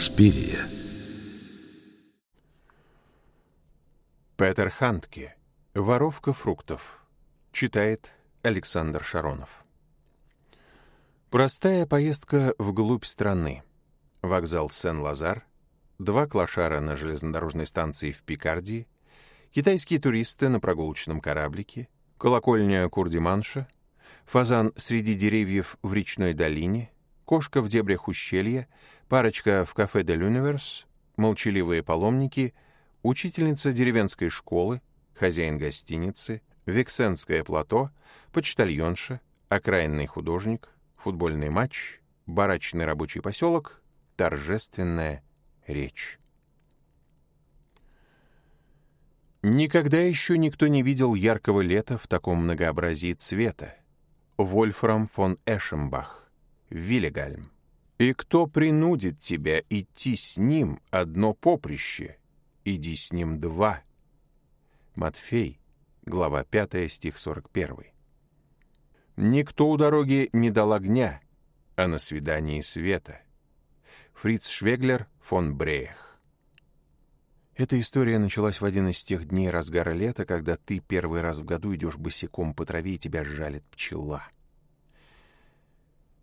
Спирия. Петер Хантке. Воровка фруктов. Читает Александр Шаронов. Простая поездка вглубь страны. Вокзал Сен-Лазар, два клошара на железнодорожной станции в Пикардии, китайские туристы на прогулочном кораблике, колокольня Курдиманша, фазан среди деревьев в речной долине, кошка в дебрях ущелья, Парочка в кафе «Дель Юниверс», молчаливые паломники, учительница деревенской школы, хозяин гостиницы, Вексенское плато, почтальонша, окраинный художник, футбольный матч, барачный рабочий поселок, торжественная речь. Никогда еще никто не видел яркого лета в таком многообразии цвета. Вольфрам фон Эшенбах, Виллегальм. И кто принудит тебя идти с ним одно поприще? Иди с ним два. Матфей, глава 5, стих 41. Никто у дороги не дал огня, а на свидании света. Фриц Швеглер фон Брех. Эта история началась в один из тех дней разгара лета, когда ты первый раз в году идешь босиком по траве, и тебя жалит пчела —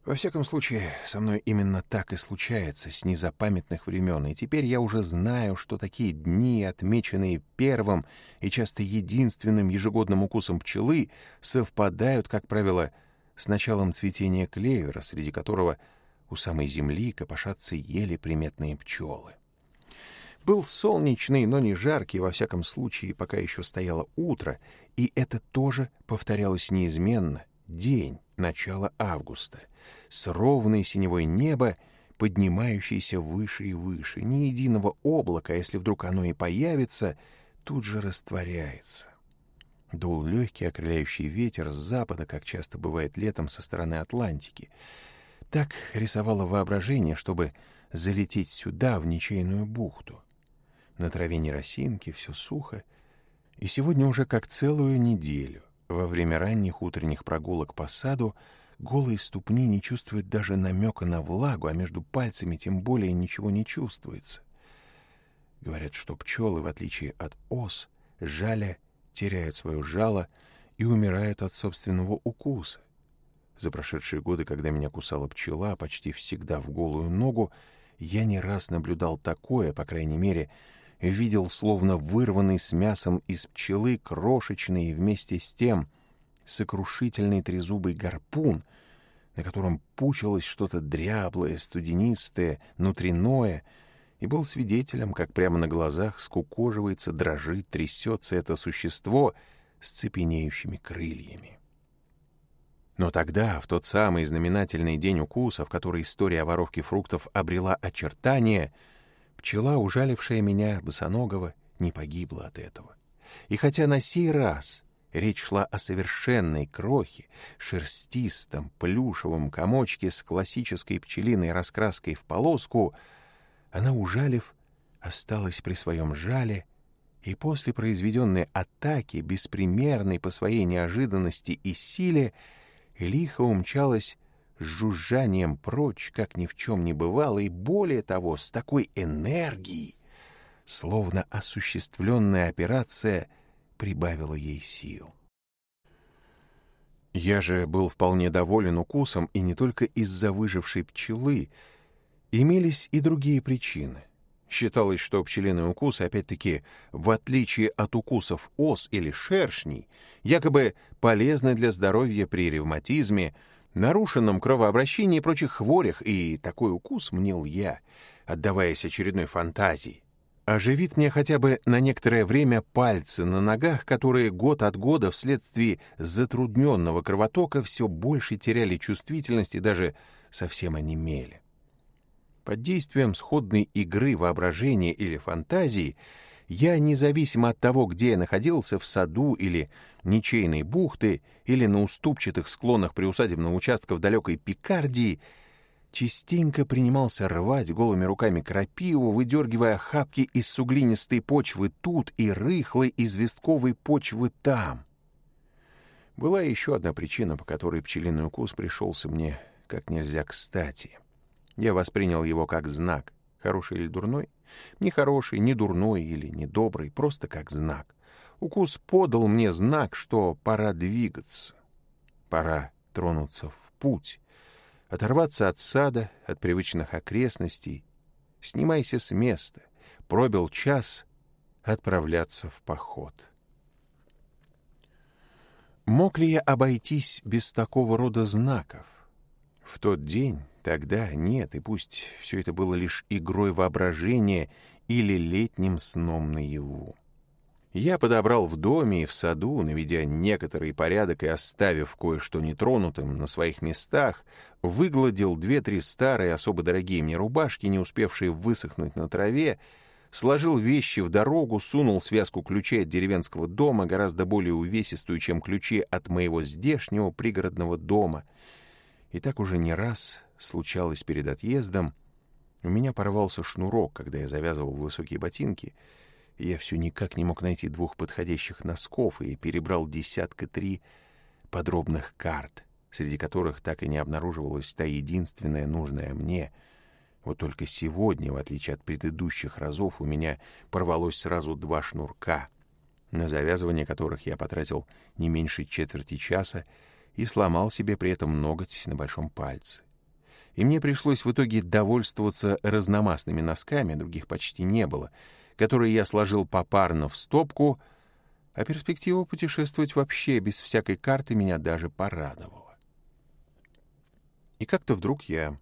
во всяком случае, со мной именно так и случается с незапамятных времен, и теперь я уже знаю, что такие дни, отмеченные первым и часто единственным ежегодным укусом пчелы, совпадают, как правило, с началом цветения клевера, среди которого у самой земли копошатся еле приметные пчелы. Был солнечный, но не жаркий, во всяком случае, пока еще стояло утро, и это тоже повторялось неизменно, день, начала августа — с ровной синевой неба, поднимающейся выше и выше. Ни единого облака, если вдруг оно и появится, тут же растворяется. Дул легкий окрыляющий ветер с запада, как часто бывает летом со стороны Атлантики. Так рисовало воображение, чтобы залететь сюда, в ничейную бухту. На траве не росинки, все сухо. И сегодня уже как целую неделю, во время ранних утренних прогулок по саду, голые ступни не чувствуют даже намека на влагу, а между пальцами тем более ничего не чувствуется. Говорят, что пчелы, в отличие от ос, жаля теряют свое жало и умирают от собственного укуса. За прошедшие годы, когда меня кусала пчела почти всегда в голую ногу, я не раз наблюдал такое, по крайней мере, видел словно вырванный с мясом из пчелы крошечный и вместе с тем сокрушительный трезубый гарпун, на котором пучилось что-то дряблое, студенистое, внутренное, и был свидетелем, как прямо на глазах скукоживается, дрожит, трясется это существо с цепенеющими крыльями. Но тогда, в тот самый знаменательный день укуса, в который история о воровке фруктов обрела очертания, пчела, ужалившая меня, босоногого, не погибла от этого. И хотя на сей раз Речь шла о совершенной крохе, шерстистом, плюшевом комочке с классической пчелиной раскраской в полоску. Она, ужалив, осталась при своем жале, и после произведенной атаки, беспримерной по своей неожиданности и силе, лихо умчалась с жужжанием прочь, как ни в чем не бывало, и более того, с такой энергией, словно осуществленная операция — прибавила ей сил. Я же был вполне доволен укусом, и не только из-за выжившей пчелы. Имелись и другие причины. Считалось, что пчелиный укус, опять-таки, в отличие от укусов ос или шершней, якобы полезны для здоровья при ревматизме, нарушенном кровообращении и прочих хворях, и такой укус мнил я, отдаваясь очередной фантазии, Оживит мне хотя бы на некоторое время пальцы на ногах, которые год от года вследствие затрудненного кровотока все больше теряли чувствительность и даже совсем онемели. Под действием сходной игры воображения или фантазии я, независимо от того, где я находился, в саду или ничейной бухты, или на уступчатых склонах приусадебного участка в далекой Пикардии, частенько принимался рвать голыми руками крапиву, выдергивая хапки из суглинистой почвы тут и рыхлой известковой почвы там. Была еще одна причина, по которой пчелиный укус пришелся мне как нельзя кстати. Я воспринял его как знак, хороший или дурной, не хороший, не дурной или не добрый, просто как знак. Укус подал мне знак, что пора двигаться, пора тронуться в путь, Оторваться от сада, от привычных окрестностей, снимайся с места. Пробил час отправляться в поход. Мог ли я обойтись без такого рода знаков? В тот день, тогда, нет, и пусть все это было лишь игрой воображения или летним сном наяву. Я подобрал в доме и в саду, наведя некоторый порядок и оставив кое-что нетронутым на своих местах, выгладил две-три старые, особо дорогие мне рубашки, не успевшие высохнуть на траве, сложил вещи в дорогу, сунул связку ключей от деревенского дома, гораздо более увесистую, чем ключи от моего здешнего пригородного дома. И так уже не раз случалось перед отъездом. У меня порвался шнурок, когда я завязывал высокие ботинки — я все никак не мог найти двух подходящих носков и перебрал десятка три подробных карт, среди которых так и не обнаруживалась та единственная нужная мне. Вот только сегодня, в отличие от предыдущих разов, у меня порвалось сразу два шнурка, на завязывание которых я потратил не меньше четверти часа и сломал себе при этом ноготь на большом пальце и мне пришлось в итоге довольствоваться разномастными носками, других почти не было, которые я сложил попарно в стопку, а перспектива путешествовать вообще без всякой карты меня даже порадовала. И как-то вдруг я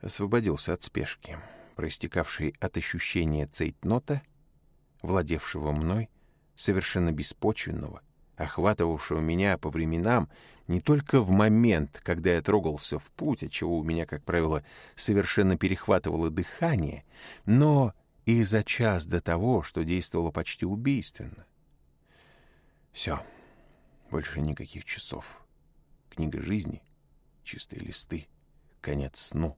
освободился от спешки, проистекавшей от ощущения цейтнота, владевшего мной, совершенно беспочвенного, охватывавшего меня по временам не только в момент, когда я трогался в путь, от чего у меня, как правило, совершенно перехватывало дыхание, но и за час до того, что действовало почти убийственно. Все, больше никаких часов. Книга жизни, чистые листы, конец сну,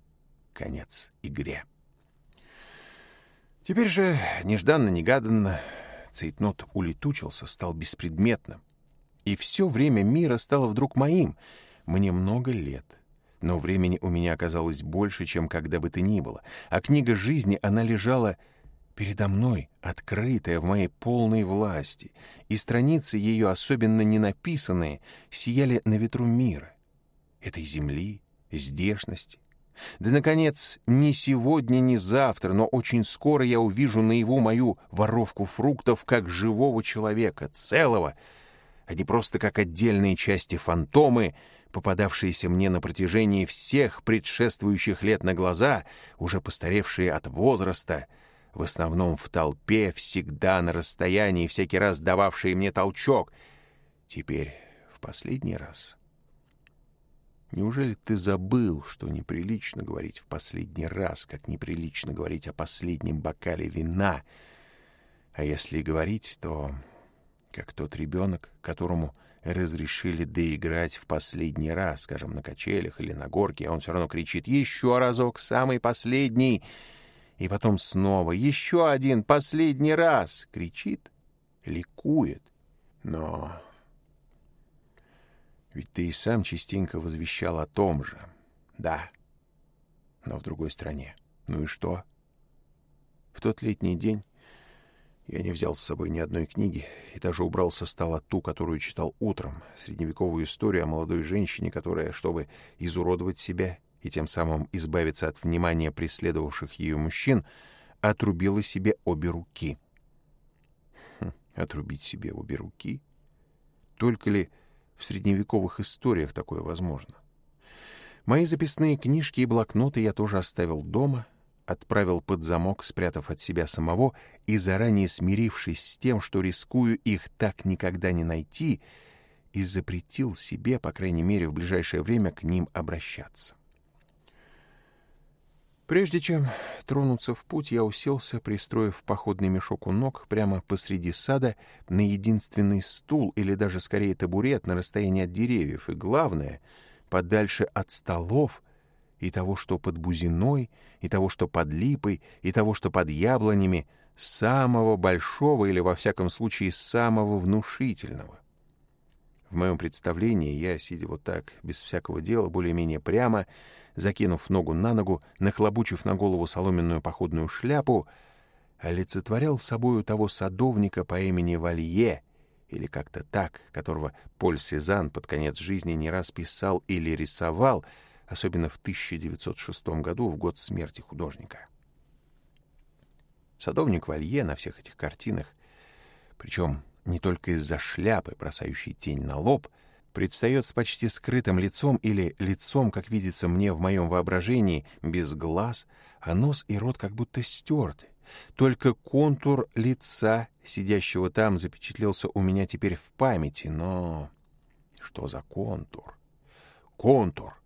конец игре. Теперь же, нежданно-негаданно, цейтнот улетучился, стал беспредметным. И все время мира стало вдруг моим. Мне много лет. Но времени у меня оказалось больше, чем когда бы то ни было. А книга жизни, она лежала Передо мной открытая в моей полной власти, и страницы ее, особенно не написанные, сияли на ветру мира, этой земли, здешности. Да, наконец, не сегодня, не завтра, но очень скоро я увижу на его мою воровку фруктов как живого человека, целого, а не просто как отдельные части фантомы, попадавшиеся мне на протяжении всех предшествующих лет на глаза, уже постаревшие от возраста — в основном в толпе, всегда на расстоянии, всякий раз дававшие мне толчок. Теперь в последний раз. Неужели ты забыл, что неприлично говорить в последний раз, как неприлично говорить о последнем бокале вина? А если и говорить, то как тот ребенок, которому разрешили доиграть в последний раз, скажем, на качелях или на горке, а он все равно кричит «Еще разок, самый последний!» И потом снова, еще один, последний раз, кричит, ликует. Но ведь ты и сам частенько возвещал о том же. Да, но в другой стране. Ну и что? В тот летний день я не взял с собой ни одной книги и даже убрал со стола ту, которую читал утром, средневековую историю о молодой женщине, которая, чтобы изуродовать себя, и тем самым избавиться от внимания преследовавших ее мужчин, отрубила себе обе руки. Хм, отрубить себе обе руки? Только ли в средневековых историях такое возможно? Мои записные книжки и блокноты я тоже оставил дома, отправил под замок, спрятав от себя самого, и заранее смирившись с тем, что рискую их так никогда не найти, и запретил себе, по крайней мере, в ближайшее время к ним обращаться. Прежде чем тронуться в путь, я уселся, пристроив походный мешок у ног прямо посреди сада на единственный стул или даже скорее табурет на расстоянии от деревьев и, главное, подальше от столов и того, что под бузиной, и того, что под липой, и того, что под яблонями, самого большого или, во всяком случае, самого внушительного. В моем представлении я, сидя вот так, без всякого дела, более-менее прямо, — закинув ногу на ногу, нахлобучив на голову соломенную походную шляпу, олицетворял собою того садовника по имени Валье, или как-то так, которого Поль Сезан под конец жизни не раз писал или рисовал, особенно в 1906 году, в год смерти художника. Садовник Валье на всех этих картинах, причем не только из-за шляпы, бросающей тень на лоб — предстает с почти скрытым лицом или лицом, как видится мне в моем воображении, без глаз, а нос и рот как будто стерты. Только контур лица, сидящего там, запечатлелся у меня теперь в памяти, но... Что за контур? Контур,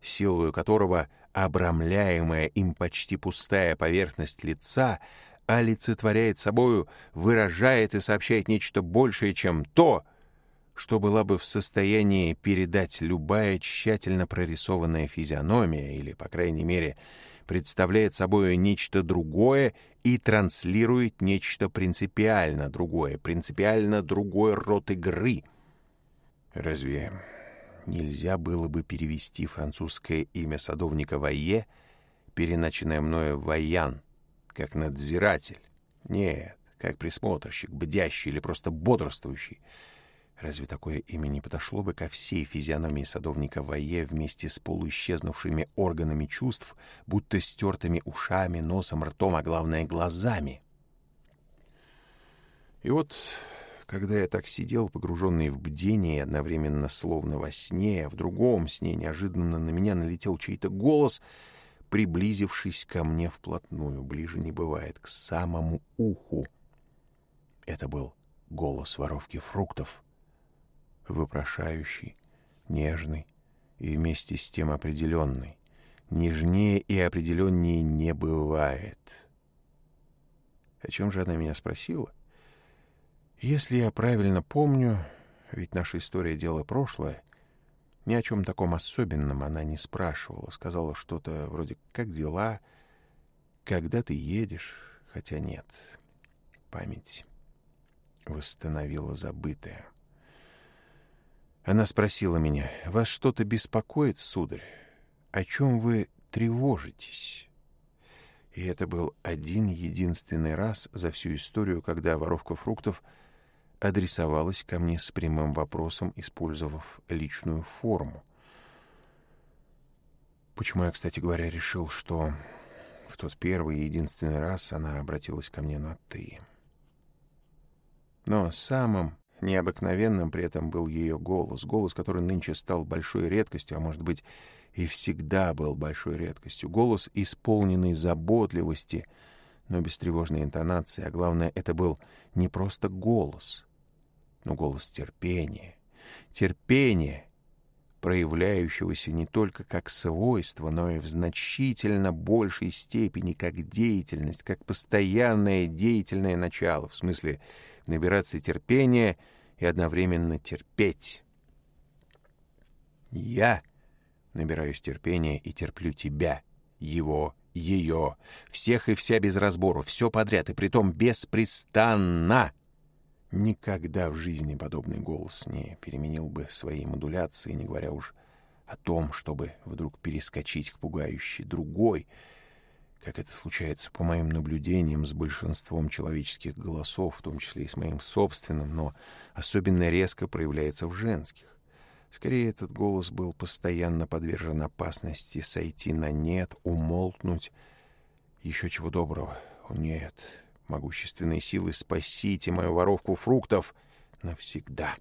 силою которого обрамляемая им почти пустая поверхность лица олицетворяет собою, выражает и сообщает нечто большее, чем то, что была бы в состоянии передать любая тщательно прорисованная физиономия или, по крайней мере, представляет собой нечто другое и транслирует нечто принципиально другое, принципиально другой род игры. Разве нельзя было бы перевести французское имя садовника Вайе, переначенное мною Вайян, как надзиратель? Нет, как присмотрщик, бдящий или просто бодрствующий — Разве такое имя не подошло бы ко всей физиономии садовника Вае вместе с полуисчезнувшими органами чувств, будто стертыми ушами, носом, ртом, а главное — глазами? И вот, когда я так сидел, погруженный в бдение, одновременно словно во сне, а в другом сне неожиданно на меня налетел чей-то голос, приблизившись ко мне вплотную, ближе не бывает, к самому уху. Это был голос воровки фруктов — вопрошающий, нежный и вместе с тем определенный. Нежнее и определеннее не бывает. О чем же она меня спросила? Если я правильно помню, ведь наша история — дело прошлое, ни о чем таком особенном она не спрашивала. Сказала что-то вроде «как дела?», «когда ты едешь?», хотя нет, память восстановила забытое. Она спросила меня, «Вас что-то беспокоит, сударь? О чем вы тревожитесь?» И это был один единственный раз за всю историю, когда воровка фруктов адресовалась ко мне с прямым вопросом, использовав личную форму. Почему я, кстати говоря, решил, что в тот первый и единственный раз она обратилась ко мне на «ты». Но самым необыкновенным при этом был ее голос, голос, который нынче стал большой редкостью, а может быть и всегда был большой редкостью, голос, исполненный заботливости, но без тревожной интонации, а главное, это был не просто голос, но голос терпения, терпения, проявляющегося не только как свойство, но и в значительно большей степени как деятельность, как постоянное деятельное начало, в смысле – набираться терпения и одновременно терпеть. Я набираюсь терпения и терплю тебя, его, ее, всех и вся без разбору, все подряд, и притом беспрестанно. Никогда в жизни подобный голос не переменил бы своей модуляции, не говоря уж о том, чтобы вдруг перескочить к пугающей другой — как это случается по моим наблюдениям с большинством человеческих голосов, в том числе и с моим собственным, но особенно резко проявляется в женских. Скорее, этот голос был постоянно подвержен опасности сойти на «нет», умолкнуть. Еще чего доброго. О, нет. Могущественные силы, спасите мою воровку фруктов навсегда.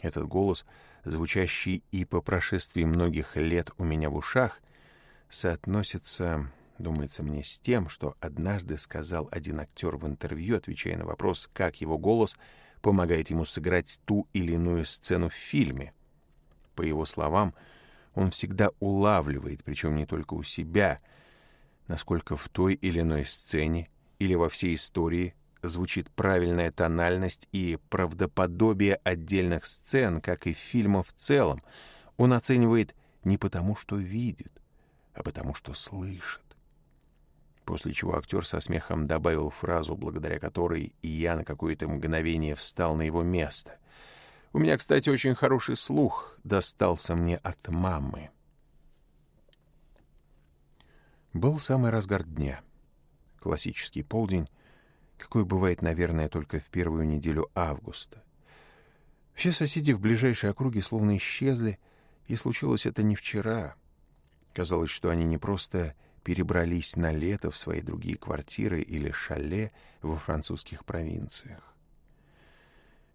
Этот голос, звучащий и по прошествии многих лет у меня в ушах, соотносится Думается мне с тем, что однажды сказал один актер в интервью, отвечая на вопрос, как его голос помогает ему сыграть ту или иную сцену в фильме. По его словам, он всегда улавливает, причем не только у себя, насколько в той или иной сцене или во всей истории звучит правильная тональность и правдоподобие отдельных сцен, как и фильма в целом. Он оценивает не потому, что видит, а потому, что слышит. После чего актер со смехом добавил фразу, благодаря которой я на какое-то мгновение встал на его место. У меня, кстати, очень хороший слух достался мне от мамы. Был самый разгар дня. Классический полдень, какой бывает, наверное, только в первую неделю августа. Все соседи в ближайшей округе словно исчезли, и случилось это не вчера. Казалось, что они не просто перебрались на лето в свои другие квартиры или шале во французских провинциях.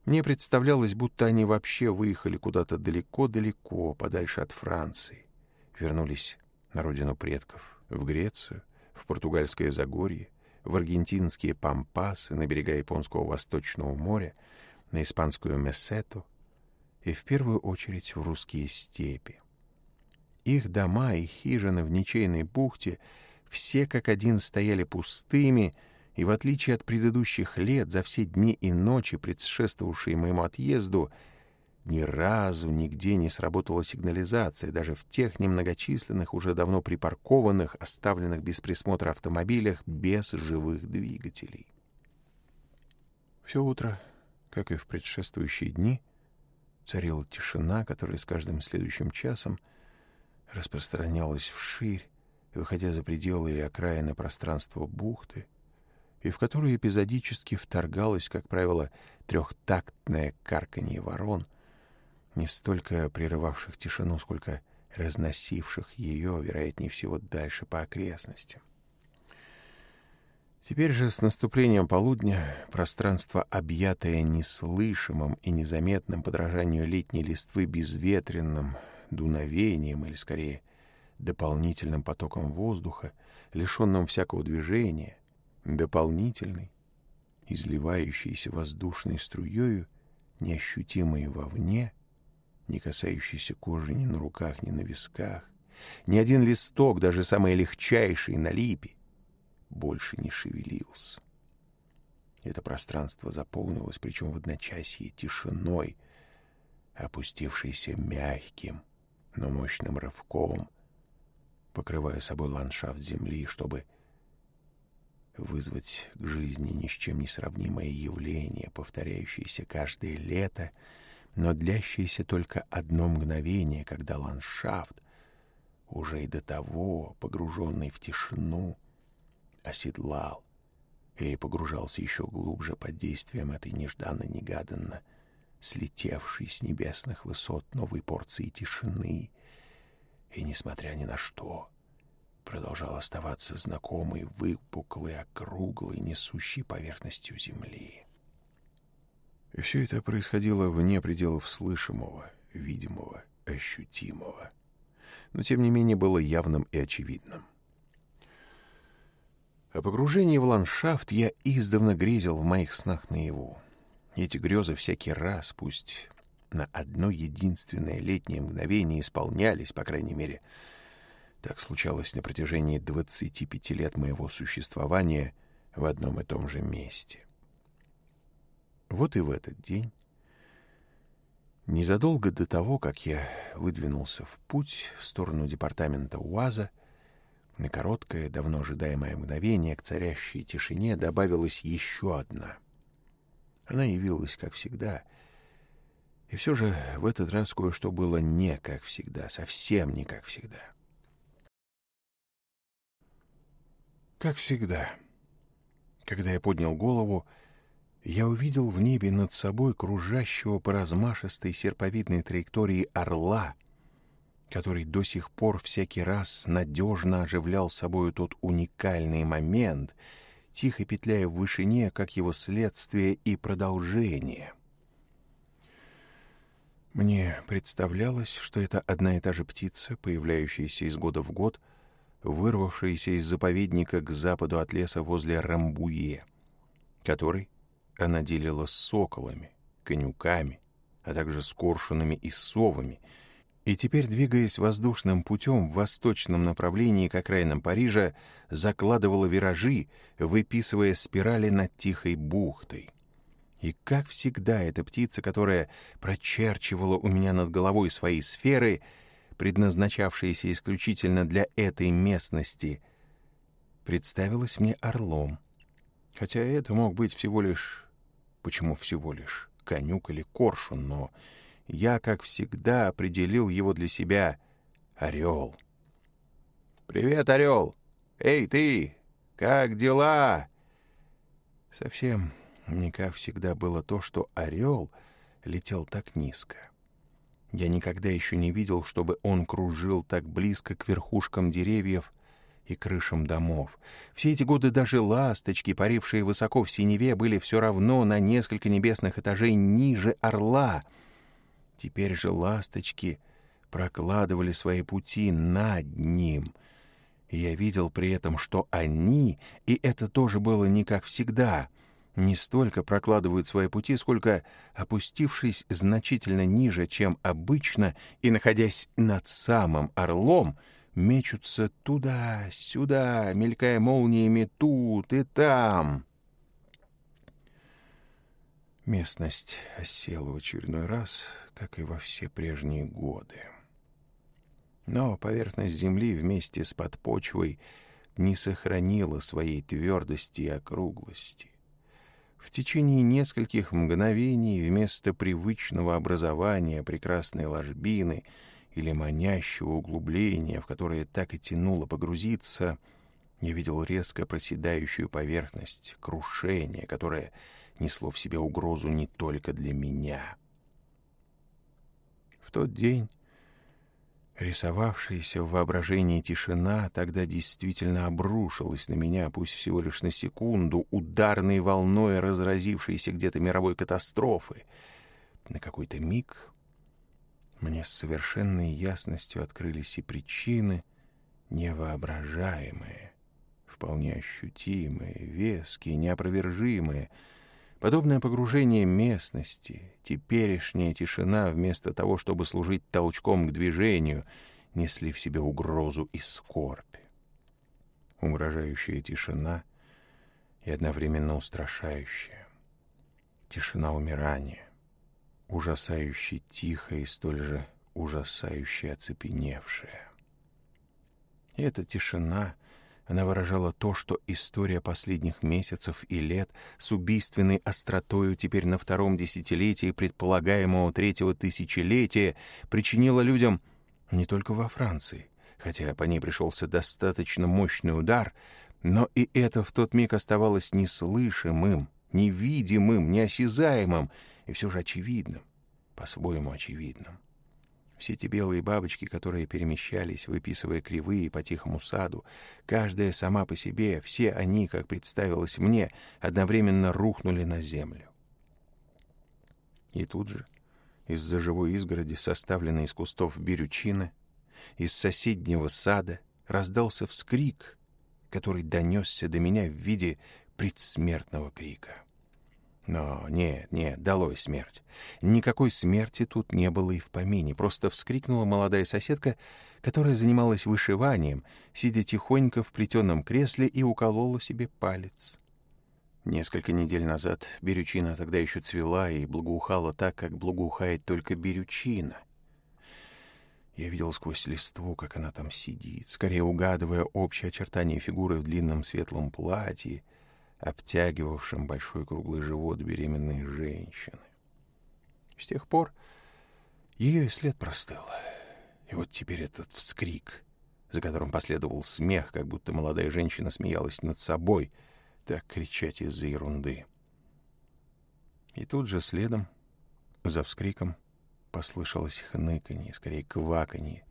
Мне представлялось, будто они вообще выехали куда-то далеко-далеко, подальше от Франции, вернулись на родину предков, в Грецию, в португальское Загорье, в аргентинские Пампасы, на берега Японского Восточного моря, на испанскую Месету и в первую очередь в русские степи. Их дома и хижины в ничейной бухте все как один стояли пустыми, и в отличие от предыдущих лет, за все дни и ночи, предшествовавшие моему отъезду, ни разу нигде не сработала сигнализация, даже в тех немногочисленных, уже давно припаркованных, оставленных без присмотра автомобилях, без живых двигателей. Все утро, как и в предшествующие дни, царила тишина, которая с каждым следующим часом — распространялась вширь, выходя за пределы или окраины пространства бухты, и в которую эпизодически вторгалось, как правило, трехтактное карканье ворон, не столько прерывавших тишину, сколько разносивших ее, вероятнее всего, дальше по окрестностям. Теперь же с наступлением полудня пространство, объятое неслышимым и незаметным подражанию летней листвы безветренным, дуновение или, скорее, дополнительным потоком воздуха, лишенным всякого движения, дополнительной, изливающейся воздушной струею, неощутимой вовне, не касающейся кожи ни на руках, ни на висках, ни один листок, даже самый легчайший на липе, больше не шевелился. Это пространство заполнилось, причем в одночасье, тишиной, опустившейся мягким, но мощным рывком, покрывая собой ландшафт земли, чтобы вызвать к жизни ни с чем не сравнимое явление, повторяющееся каждое лето, но длящееся только одно мгновение, когда ландшафт, уже и до того погруженный в тишину, оседлал и погружался еще глубже под действием этой нежданно-негаданно слетевший с небесных высот новой порции тишины. И, несмотря ни на что, продолжал оставаться знакомый, выпуклый, округлый, несущий поверхностью земли. И все это происходило вне пределов слышимого, видимого, ощутимого, но тем не менее было явным и очевидным. О погружении в ландшафт я издавна грезил в моих снах наяву. Эти грезы всякий раз, пусть на одно единственное летнее мгновение исполнялись, по крайней мере, так случалось на протяжении 25 лет моего существования в одном и том же месте. Вот и в этот день, незадолго до того, как я выдвинулся в путь в сторону департамента УАЗа, на короткое, давно ожидаемое мгновение к царящей тишине добавилась еще одна — она явилась, как всегда. И все же в этот раз кое-что было не как всегда, совсем не как всегда. Как всегда. Когда я поднял голову, я увидел в небе над собой кружащего по размашистой серповидной траектории орла, который до сих пор всякий раз надежно оживлял собою тот уникальный момент — тихо петляя в вышине, как его следствие и продолжение. Мне представлялось, что это одна и та же птица, появляющаяся из года в год, вырвавшаяся из заповедника к западу от леса возле Рамбуе, который она делила с соколами, конюками, а также с коршунами и совами — и теперь, двигаясь воздушным путем в восточном направлении к окраинам Парижа, закладывала виражи, выписывая спирали над тихой бухтой. И, как всегда, эта птица, которая прочерчивала у меня над головой свои сферы, предназначавшиеся исключительно для этой местности, представилась мне орлом. Хотя это мог быть всего лишь... Почему всего лишь? Конюк или коршун, но я, как всегда, определил его для себя «Орел». «Привет, Орел! Эй, ты! Как дела?» Совсем не как всегда было то, что Орел летел так низко. Я никогда еще не видел, чтобы он кружил так близко к верхушкам деревьев и крышам домов. Все эти годы даже ласточки, парившие высоко в синеве, были все равно на несколько небесных этажей ниже орла — Теперь же, ласточки, прокладывали свои пути над ним. И я видел при этом, что они, и это тоже было не как всегда, не столько прокладывают свои пути, сколько, опустившись значительно ниже, чем обычно, и находясь над самым орлом, мечутся туда-сюда, мелькая молниями тут и там. Местность осела в очередной раз — как и во все прежние годы. Но поверхность земли вместе с подпочвой не сохранила своей твердости и округлости. В течение нескольких мгновений вместо привычного образования прекрасной ложбины или манящего углубления, в которое так и тянуло погрузиться, я видел резко проседающую поверхность, крушение, которое несло в себе угрозу не только для меня — в тот день рисовавшаяся в воображении тишина тогда действительно обрушилась на меня, пусть всего лишь на секунду, ударной волной разразившейся где-то мировой катастрофы. На какой-то миг мне с совершенной ясностью открылись и причины, невоображаемые, вполне ощутимые, веские, неопровержимые — Подобное погружение местности, теперешняя тишина, вместо того, чтобы служить толчком к движению, несли в себе угрозу и скорбь. Угрожающая тишина и одновременно устрашающая. Тишина умирания, ужасающе тихая и столь же ужасающе оцепеневшая. И эта тишина — она выражала то, что история последних месяцев и лет с убийственной остротою теперь на втором десятилетии предполагаемого третьего тысячелетия причинила людям не только во Франции, хотя по ней пришелся достаточно мощный удар, но и это в тот миг оставалось неслышимым, невидимым, неосязаемым и все же очевидным, по-своему очевидным. Все эти белые бабочки, которые перемещались, выписывая кривые по тихому саду, каждая сама по себе, все они, как представилось мне, одновременно рухнули на землю. И тут же, из-за живой изгороди, составленной из кустов бирючины, из соседнего сада, раздался вскрик, который донесся до меня в виде предсмертного крика. Но нет, нет, долой смерть. Никакой смерти тут не было и в помине. Просто вскрикнула молодая соседка, которая занималась вышиванием, сидя тихонько в плетеном кресле и уколола себе палец. Несколько недель назад берючина тогда еще цвела и благоухала так, как благоухает только берючина. Я видел сквозь листву, как она там сидит, скорее угадывая общие очертания фигуры в длинном светлом платье — обтягивавшим большой круглый живот беременной женщины. С тех пор ее и след простыл. И вот теперь этот вскрик, за которым последовал смех, как будто молодая женщина смеялась над собой, так кричать из-за ерунды. И тут же следом, за вскриком, послышалось хныканье, скорее кваканье,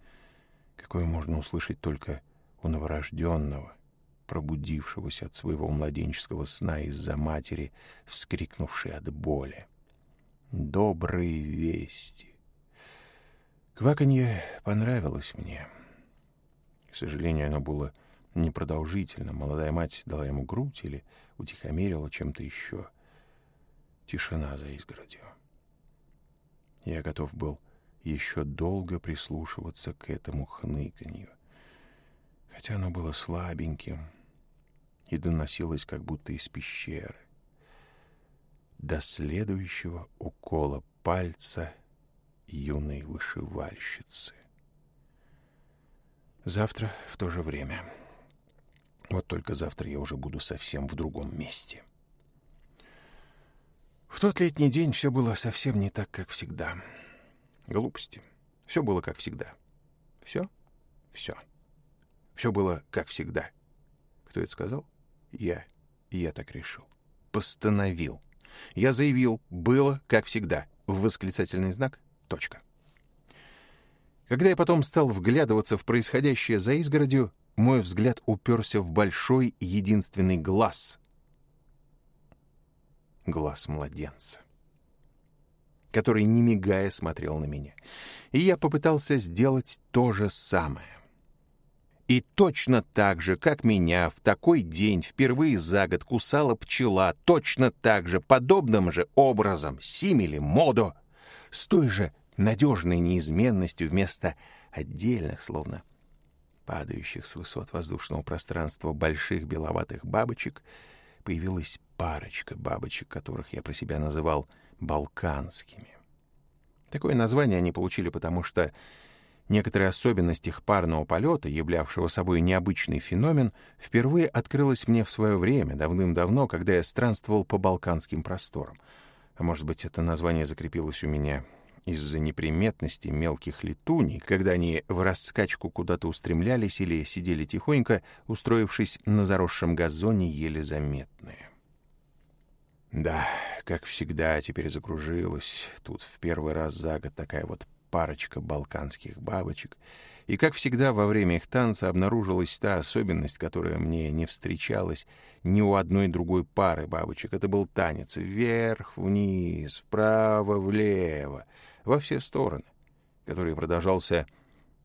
какое можно услышать только у новорожденного, пробудившегося от своего младенческого сна из-за матери, вскрикнувшей от боли. Добрые вести. Кваканье понравилось мне. К сожалению, оно было непродолжительно. Молодая мать дала ему грудь или утихомирила чем-то еще. Тишина за изгородью. Я готов был еще долго прислушиваться к этому хныканью. Хотя оно было слабеньким, и как будто из пещеры. До следующего укола пальца юной вышивальщицы. Завтра в то же время. Вот только завтра я уже буду совсем в другом месте. В тот летний день все было совсем не так, как всегда. Глупости. Все было как всегда. Все? Все. Все было как всегда. Кто это сказал? Я... я так решил. Постановил. Я заявил, было, как всегда, в восклицательный знак, точка. Когда я потом стал вглядываться в происходящее за изгородью, мой взгляд уперся в большой единственный глаз. Глаз младенца который, не мигая, смотрел на меня. И я попытался сделать то же самое. И точно так же, как меня, в такой день впервые за год кусала пчела, точно так же, подобным же образом, симили модо, с той же надежной неизменностью вместо отдельных, словно падающих с высот воздушного пространства больших беловатых бабочек, появилась парочка бабочек, которых я про себя называл «балканскими». Такое название они получили, потому что Некоторые особенности парного полета, являвшего собой необычный феномен, впервые открылась мне в свое время, давным-давно, когда я странствовал по балканским просторам. А может быть, это название закрепилось у меня из-за неприметности мелких летуней, когда они в раскачку куда-то устремлялись или сидели тихонько, устроившись на заросшем газоне еле заметные. Да, как всегда, теперь закружилась. Тут в первый раз за год такая вот парочка балканских бабочек, и, как всегда, во время их танца обнаружилась та особенность, которая мне не встречалась ни у одной другой пары бабочек. Это был танец вверх-вниз, вправо-влево, во все стороны, который продолжался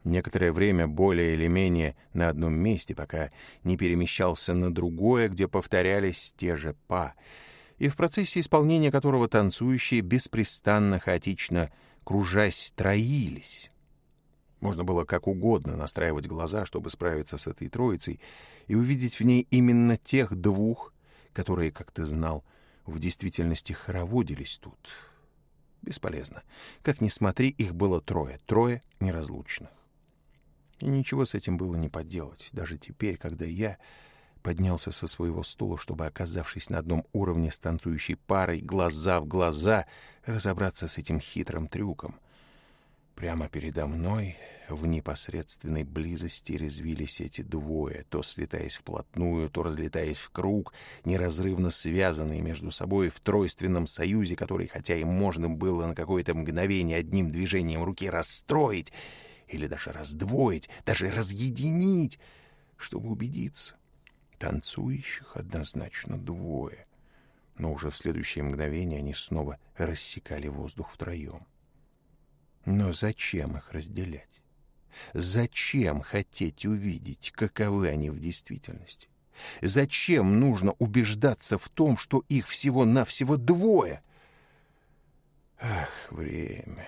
некоторое время более или менее на одном месте, пока не перемещался на другое, где повторялись те же па, и в процессе исполнения которого танцующие беспрестанно хаотично кружась, троились. Можно было как угодно настраивать глаза, чтобы справиться с этой троицей и увидеть в ней именно тех двух, которые, как ты знал, в действительности хороводились тут. Бесполезно. Как ни смотри, их было трое, трое неразлучных. И ничего с этим было не поделать, даже теперь, когда я поднялся со своего стула, чтобы, оказавшись на одном уровне с танцующей парой, глаза в глаза, разобраться с этим хитрым трюком. Прямо передо мной в непосредственной близости резвились эти двое, то слетаясь вплотную, то разлетаясь в круг, неразрывно связанные между собой в тройственном союзе, который, хотя и можно было на какое-то мгновение одним движением руки расстроить или даже раздвоить, даже разъединить, чтобы убедиться, танцующих однозначно двое. Но уже в следующее мгновение они снова рассекали воздух втроем. Но зачем их разделять? Зачем хотеть увидеть, каковы они в действительности? Зачем нужно убеждаться в том, что их всего-навсего двое? Ах, время.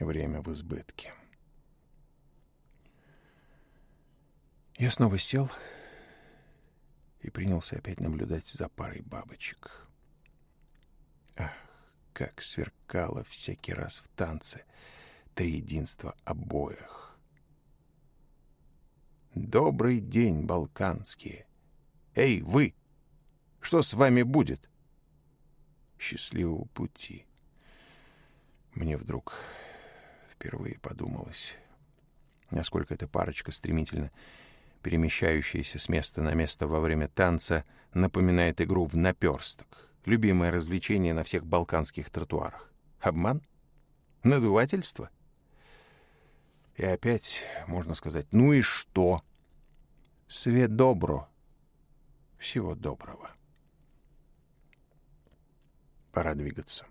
Время в избытке. Я снова сел и принялся опять наблюдать за парой бабочек. Ах, как сверкало всякий раз в танце три единства обоих. «Добрый день, балканские! Эй, вы! Что с вами будет?» «Счастливого пути!» Мне вдруг впервые подумалось, насколько эта парочка стремительно перемещающиеся с места на место во время танца, напоминает игру в наперсток, любимое развлечение на всех балканских тротуарах. Обман? Надувательство? И опять можно сказать «ну и что?» Свет добро. Всего доброго. Пора двигаться.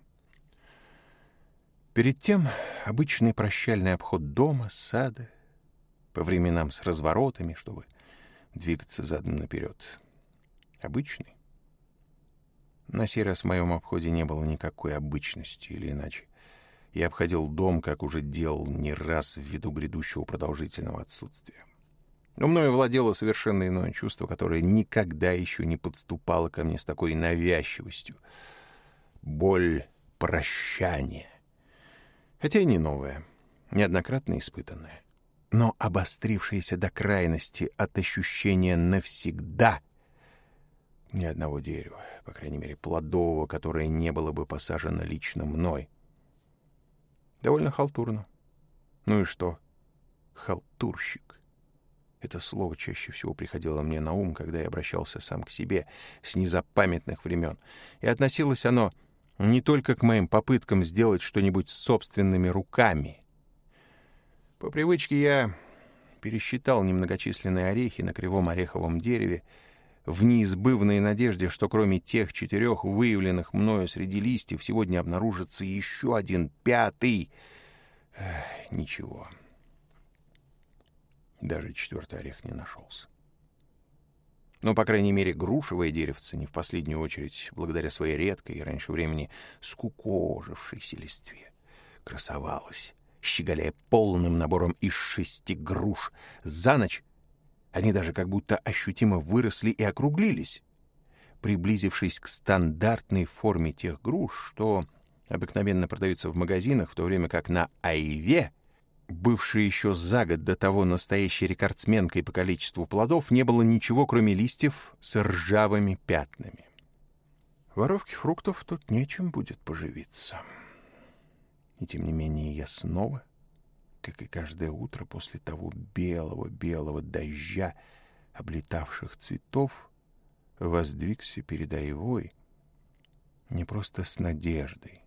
Перед тем обычный прощальный обход дома, сада, по временам с разворотами, чтобы двигаться задом наперед. Обычный. На сей раз в моем обходе не было никакой обычности или иначе. Я обходил дом, как уже делал не раз ввиду грядущего продолжительного отсутствия. Но мною владело совершенно иное чувство, которое никогда еще не подступало ко мне с такой навязчивостью. Боль прощания. Хотя и не новая, неоднократно испытанная но обострившееся до крайности от ощущения навсегда ни одного дерева, по крайней мере, плодового, которое не было бы посажено лично мной. Довольно халтурно. Ну и что? Халтурщик. Это слово чаще всего приходило мне на ум, когда я обращался сам к себе с незапамятных времен. И относилось оно не только к моим попыткам сделать что-нибудь собственными руками — по привычке я пересчитал немногочисленные орехи на кривом ореховом дереве в неизбывной надежде, что кроме тех четырех выявленных мною среди листьев сегодня обнаружится еще один пятый. Эх, ничего. Даже четвертый орех не нашелся. Но, по крайней мере, грушевое деревце, не в последнюю очередь, благодаря своей редкой и раньше времени скукожившейся листве, красовалось щеголяя полным набором из шести груш. За ночь они даже как будто ощутимо выросли и округлились, приблизившись к стандартной форме тех груш, что обыкновенно продаются в магазинах, в то время как на Айве, бывшей еще за год до того настоящей рекордсменкой по количеству плодов, не было ничего, кроме листьев с ржавыми пятнами. Воровке фруктов тут нечем будет поживиться». И тем не менее я снова, как и каждое утро после того белого-белого дождя, облетавших цветов, воздвигся перед Аевой не просто с надеждой,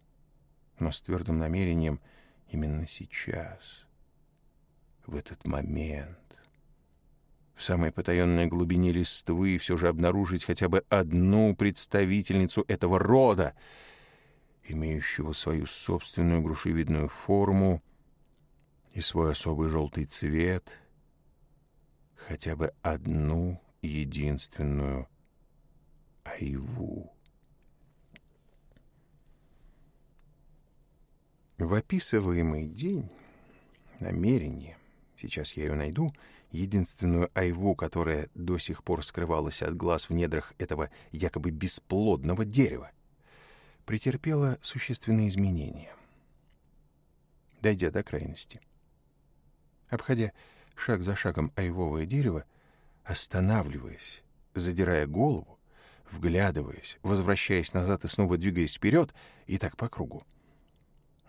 но с твердым намерением именно сейчас, в этот момент, в самой потаенной глубине листвы все же обнаружить хотя бы одну представительницу этого рода — имеющего свою собственную грушевидную форму и свой особый желтый цвет, хотя бы одну единственную айву. В описываемый день намерение, сейчас я ее найду, единственную айву, которая до сих пор скрывалась от глаз в недрах этого якобы бесплодного дерева — претерпела существенные изменения. Дойдя до крайности. Обходя шаг за шагом айвовое дерево, останавливаясь, задирая голову, вглядываясь, возвращаясь назад и снова двигаясь вперед, и так по кругу.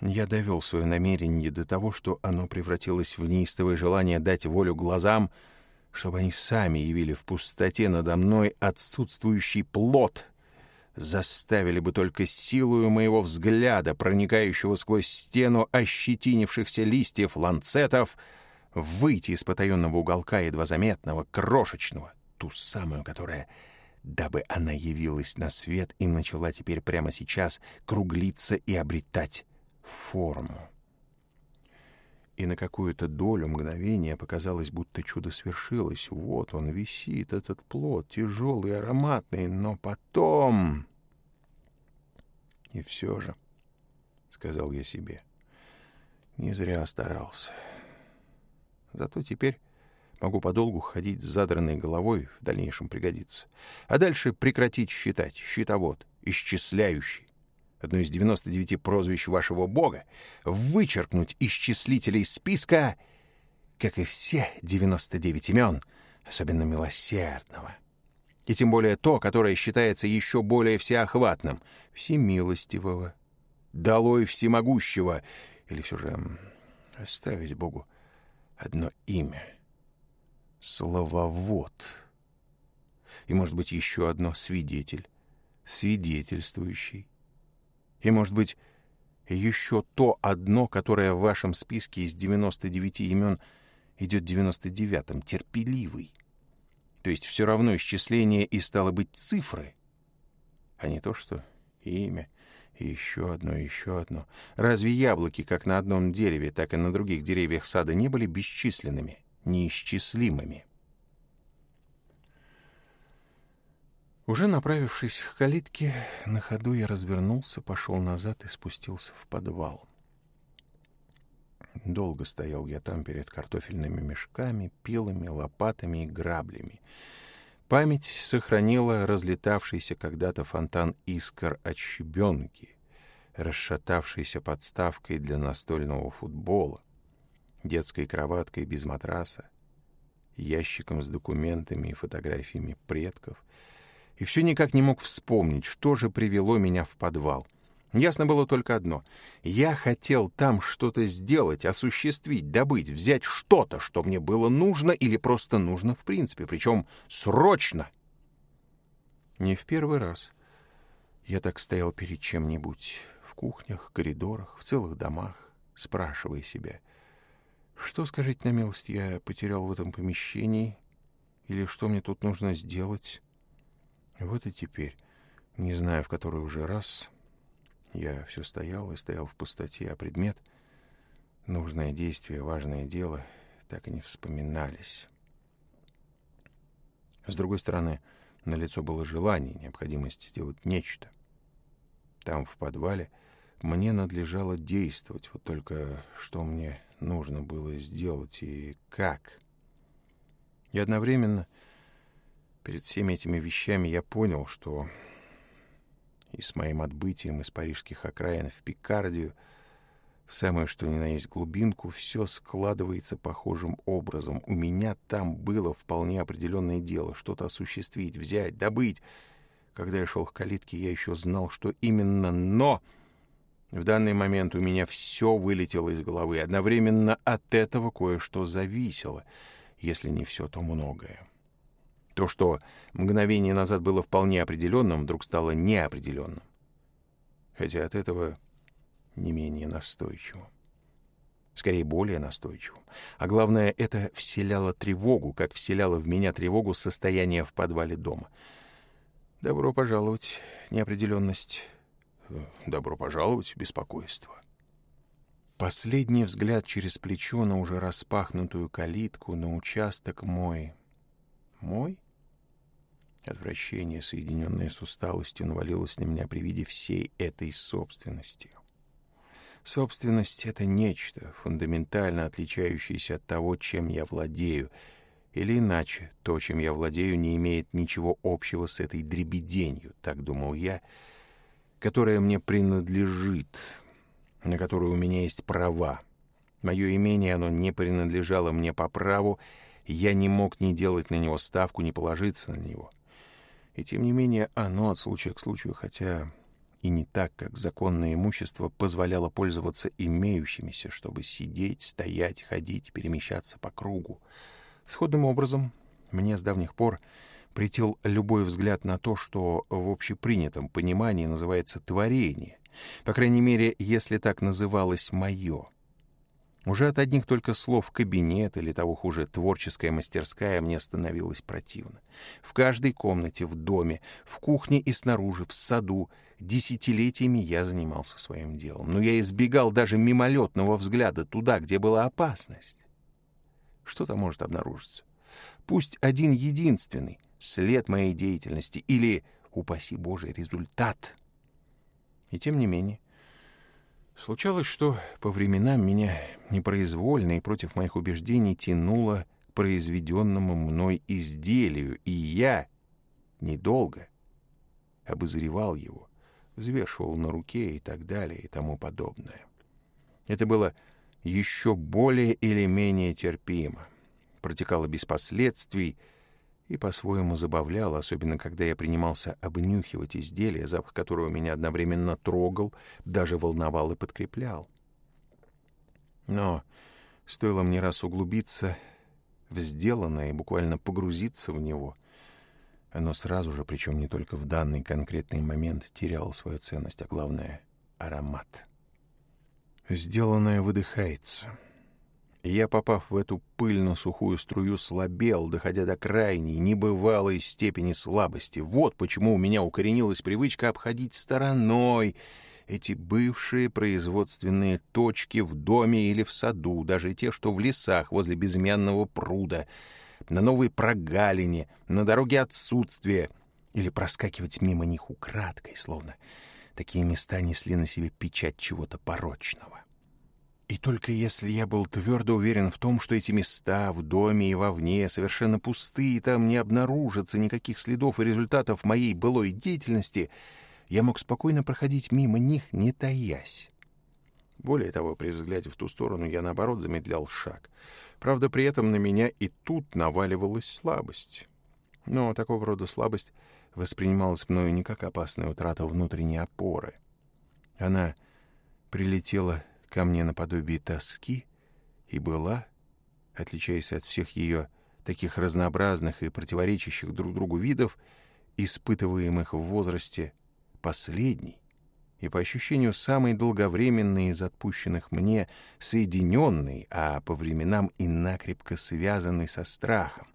Я довел свое намерение до того, что оно превратилось в неистовое желание дать волю глазам, чтобы они сами явили в пустоте надо мной отсутствующий плод — заставили бы только силою моего взгляда, проникающего сквозь стену ощетинившихся листьев ланцетов, выйти из потаенного уголка едва заметного, крошечного, ту самую, которая, дабы она явилась на свет и начала теперь прямо сейчас круглиться и обретать форму. И на какую-то долю мгновения показалось, будто чудо свершилось. Вот он висит, этот плод, тяжелый, ароматный, но потом... И все же, — сказал я себе, — не зря старался. Зато теперь могу подолгу ходить с задранной головой, в дальнейшем пригодится. А дальше прекратить считать, счетовод, исчисляющий одно из 99 прозвищ вашего бога, вычеркнуть из числителей списка, как и все 99 имен, особенно милосердного. И тем более то, которое считается еще более всеохватным, всемилостивого, долой всемогущего, или все же оставить Богу одно имя — Слововод. И, может быть, еще одно — свидетель, свидетельствующий. И, может быть, еще то одно, которое в вашем списке из 99 имен идет 99-м, терпеливый. То есть все равно исчисление и стало быть цифры, а не то, что имя. И еще одно, и еще одно. Разве яблоки как на одном дереве, так и на других деревьях сада не были бесчисленными, неисчислимыми? Уже направившись к калитке, на ходу я развернулся, пошел назад и спустился в подвал. Долго стоял я там перед картофельными мешками, пилами, лопатами и граблями. Память сохранила разлетавшийся когда-то фонтан искр от щебенки, расшатавшийся подставкой для настольного футбола, детской кроваткой без матраса, ящиком с документами и фотографиями предков — и все никак не мог вспомнить, что же привело меня в подвал. Ясно было только одно. Я хотел там что-то сделать, осуществить, добыть, взять что-то, что мне было нужно или просто нужно в принципе, причем срочно. Не в первый раз я так стоял перед чем-нибудь в кухнях, коридорах, в целых домах, спрашивая себя, что, скажите на милость, я потерял в этом помещении или что мне тут нужно сделать? Вот и теперь, не зная, в который уже раз, я все стоял и стоял в пустоте, а предмет, нужное действие, важное дело, так и не вспоминались. С другой стороны, на лицо было желание, необходимость сделать нечто. Там, в подвале, мне надлежало действовать, вот только что мне нужно было сделать и как. И одновременно Перед всеми этими вещами я понял, что и с моим отбытием из парижских окраин в Пикардию, в самую что ни на есть глубинку, все складывается похожим образом. У меня там было вполне определенное дело, что-то осуществить, взять, добыть. Когда я шел к калитке, я еще знал, что именно «но». В данный момент у меня все вылетело из головы. Одновременно от этого кое-что зависело. Если не все, то многое. То, что мгновение назад было вполне определенным, вдруг стало неопределенным. Хотя от этого не менее настойчивым. Скорее, более настойчивым. А главное, это вселяло тревогу, как вселяло в меня тревогу состояние в подвале дома. Добро пожаловать, неопределенность. Добро пожаловать, беспокойство. Последний взгляд через плечо на уже распахнутую калитку, на участок мой. Мой? Отвращение, соединенное с усталостью, навалилось на меня при виде всей этой собственности. Собственность — это нечто, фундаментально отличающееся от того, чем я владею, или иначе, то, чем я владею, не имеет ничего общего с этой дребеденью, так думал я, которая мне принадлежит, на которую у меня есть права. Мое имение, оно не принадлежало мне по праву, я не мог ни делать на него ставку, ни положиться на него. — и тем не менее оно от случая к случаю, хотя и не так, как законное имущество позволяло пользоваться имеющимися, чтобы сидеть, стоять, ходить, перемещаться по кругу. Сходным образом мне с давних пор прител любой взгляд на то, что в общепринятом понимании называется творение, по крайней мере, если так называлось мое. Уже от одних только слов «кабинет» или того хуже «творческая мастерская» мне становилось противно. В каждой комнате, в доме, в кухне и снаружи, в саду десятилетиями я занимался своим делом. Но я избегал даже мимолетного взгляда туда, где была опасность. Что там может обнаружиться? Пусть один единственный след моей деятельности или, упаси Боже, результат. И тем не менее, Случалось, что по временам меня непроизвольно и против моих убеждений тянуло к произведенному мной изделию, и я недолго обозревал его, взвешивал на руке и так далее и тому подобное. Это было еще более или менее терпимо, протекало без последствий, и по-своему забавлял, особенно когда я принимался обнюхивать изделие, запах которого меня одновременно трогал, даже волновал и подкреплял. Но стоило мне раз углубиться в сделанное и буквально погрузиться в него, оно сразу же, причем не только в данный конкретный момент, теряло свою ценность, а главное — аромат. Сделанное выдыхается — я, попав в эту пыльно-сухую струю, слабел, доходя до крайней, небывалой степени слабости. Вот почему у меня укоренилась привычка обходить стороной эти бывшие производственные точки в доме или в саду, даже те, что в лесах возле безымянного пруда, на новой прогалине, на дороге отсутствия, или проскакивать мимо них украдкой, словно такие места несли на себе печать чего-то порочного. И только если я был твердо уверен в том, что эти места в доме и вовне совершенно пусты, и там не обнаружится никаких следов и результатов моей былой деятельности, я мог спокойно проходить мимо них, не таясь. Более того, при взгляде в ту сторону я, наоборот, замедлял шаг. Правда, при этом на меня и тут наваливалась слабость. Но такого рода слабость воспринималась мною не как опасная утрата внутренней опоры. Она прилетела Ко мне наподобие тоски и была, отличаясь от всех ее таких разнообразных и противоречащих друг другу видов, испытываемых в возрасте, последней и, по ощущению, самой долговременной из отпущенных мне, соединенной, а по временам и накрепко связанной со страхом,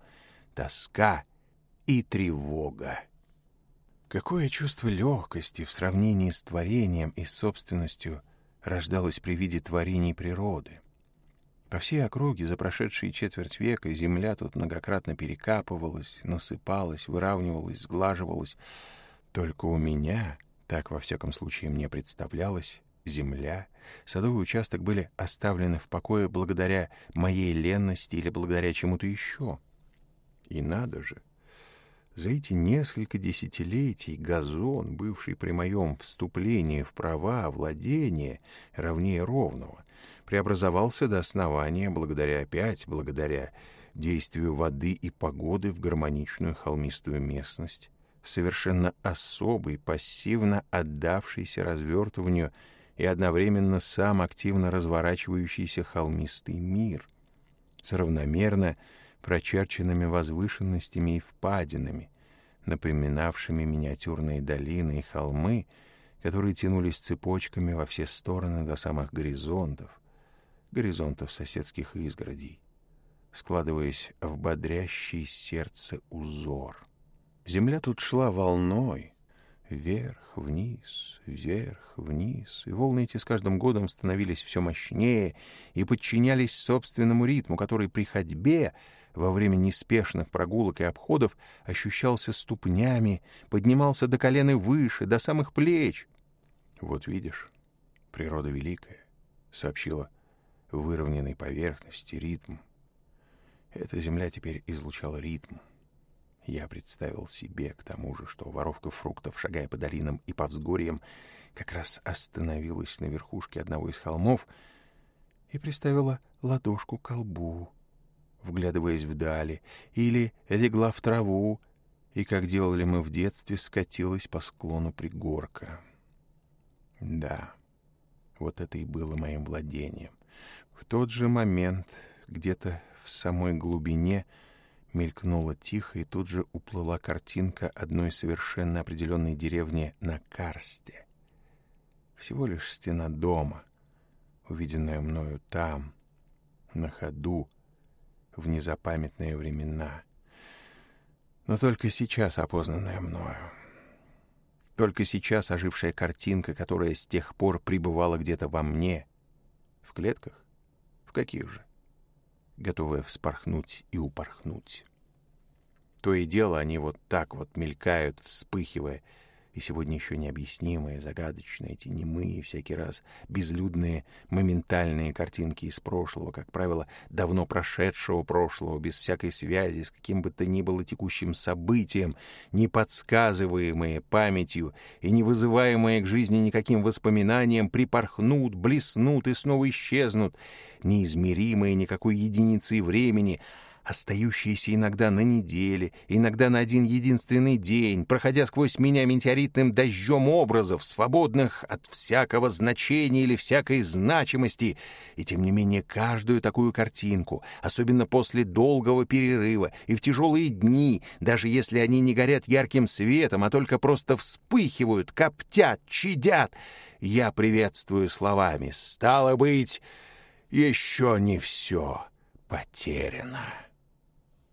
тоска и тревога. Какое чувство легкости в сравнении с творением и собственностью рождалось при виде творений природы. По всей округе за прошедшие четверть века земля тут многократно перекапывалась, насыпалась, выравнивалась, сглаживалась. Только у меня, так во всяком случае мне представлялось, земля, садовый участок были оставлены в покое благодаря моей ленности или благодаря чему-то еще. И надо же, за эти несколько десятилетий газон, бывший при моем вступлении в права владения равнее ровного, преобразовался до основания благодаря опять, благодаря действию воды и погоды в гармоничную холмистую местность, совершенно особый, пассивно отдавшийся развертыванию и одновременно сам активно разворачивающийся холмистый мир, с равномерно прочерченными возвышенностями и впадинами, напоминавшими миниатюрные долины и холмы, которые тянулись цепочками во все стороны до самых горизонтов, горизонтов соседских изгородей, складываясь в бодрящий сердце узор. Земля тут шла волной, вверх, вниз, вверх, вниз, и волны эти с каждым годом становились все мощнее и подчинялись собственному ритму, который при ходьбе — во время неспешных прогулок и обходов ощущался ступнями, поднимался до колен и выше, до самых плеч. «Вот видишь, природа великая», — сообщила выровненной поверхности ритм. Эта земля теперь излучала ритм. Я представил себе, к тому же, что воровка фруктов, шагая по долинам и по взгорьям, как раз остановилась на верхушке одного из холмов и представила ладошку к колбу вглядываясь вдали, или легла в траву, и, как делали мы в детстве, скатилась по склону пригорка. Да, вот это и было моим владением. В тот же момент где-то в самой глубине мелькнула тихо, и тут же уплыла картинка одной совершенно определенной деревни на Карсте. Всего лишь стена дома, увиденная мною там, на ходу, в незапамятные времена. Но только сейчас опознанное мною. Только сейчас ожившая картинка, которая с тех пор пребывала где-то во мне. В клетках? В каких же? Готовая вспорхнуть и упорхнуть. То и дело они вот так вот мелькают, вспыхивая — и сегодня еще необъяснимые, загадочные, эти немые, всякий раз безлюдные, моментальные картинки из прошлого, как правило, давно прошедшего прошлого, без всякой связи с каким бы то ни было текущим событием, не подсказываемые памятью и не вызываемые к жизни никаким воспоминанием, припорхнут, блеснут и снова исчезнут, неизмеримые никакой единицей времени — остающиеся иногда на неделе, иногда на один единственный день, проходя сквозь меня метеоритным дождем образов, свободных от всякого значения или всякой значимости, и тем не менее каждую такую картинку, особенно после долгого перерыва и в тяжелые дни, даже если они не горят ярким светом, а только просто вспыхивают, коптят, чадят, я приветствую словами «Стало быть, еще не все потеряно».